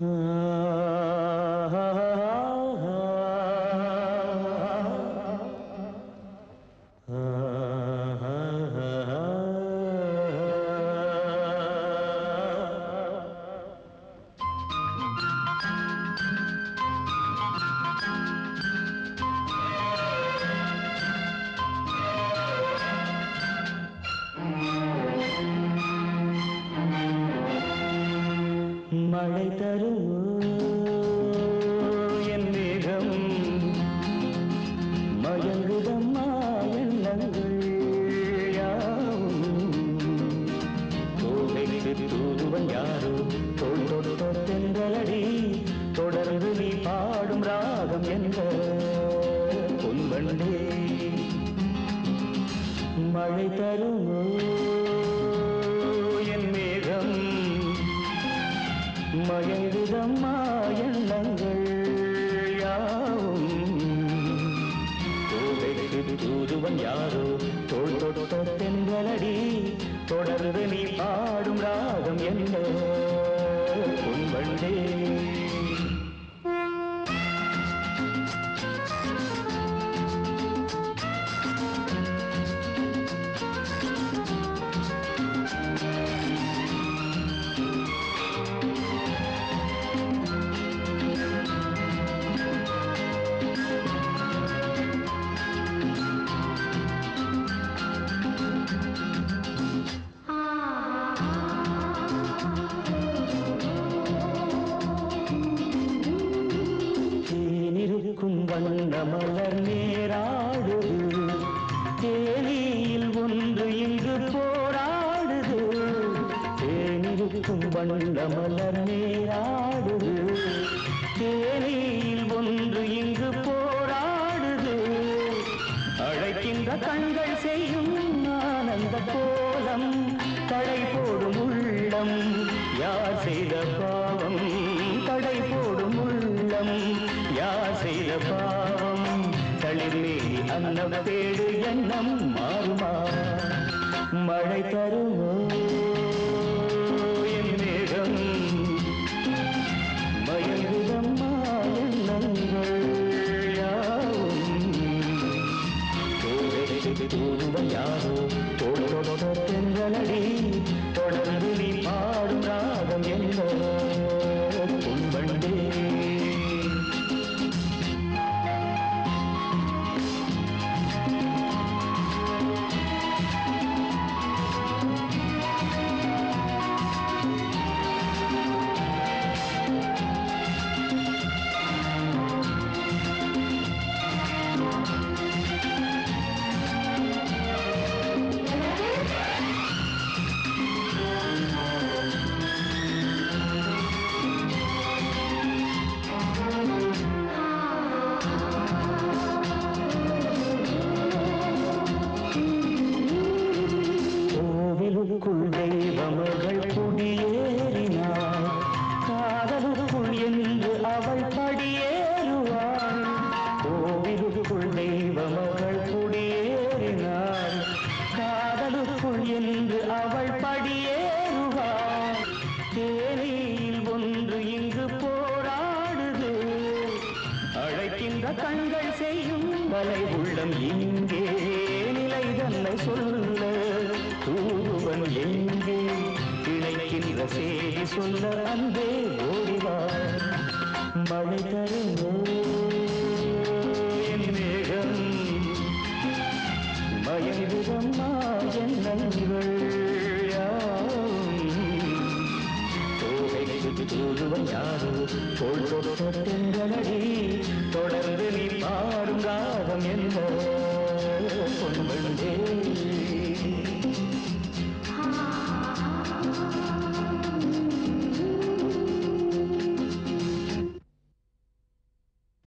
Mm-hmm. மழை தருமோ? என் மேகம் மயங்குதம்மா எண்ணங்கள் கோவைக்கு தூதுவன் யாரோ? தோல் தொட்ட தென்றலடி தொடர்ந்து நீ பாடும் ராகம் என்ற பொன்வண்டே மழை தருமோ? மயங்குதம்மா எண்ணங்கள் யாவும்? கோவைக்கு தூதுவன் யாரோ? தோல் வண்ண மலர் நேராடுது. தேனியில் ஒன்று இங்கு போராடுது. அழைக்கின்ற கண்கள் செய்யும் ஆனந்த கோலம். தடை போடும் உள்ளம் யார் செய்த பாவம்? தடை போடும் உள்ளம் யார் செய்த பாவம்? தளிர்மேலி அன்னம் தேடு எண்ணம் மாறுமா? மழை தருமோ? யாரோ தோட்டோட தென்றலடி மலை உள்ளம் இங்கே. நிலை தன்னை சொல்ல தூதுவன் எங்கே. இணைக்கின்ற செய்தி சொல்ல அன்பே ஓடிவார் மழை தருமோ. மேகம். மயங்குதம்மா எண்ணங்கள் தூதுவன் யாரோ தோல் தொட்ட தென்றலடி தொடர்ந்து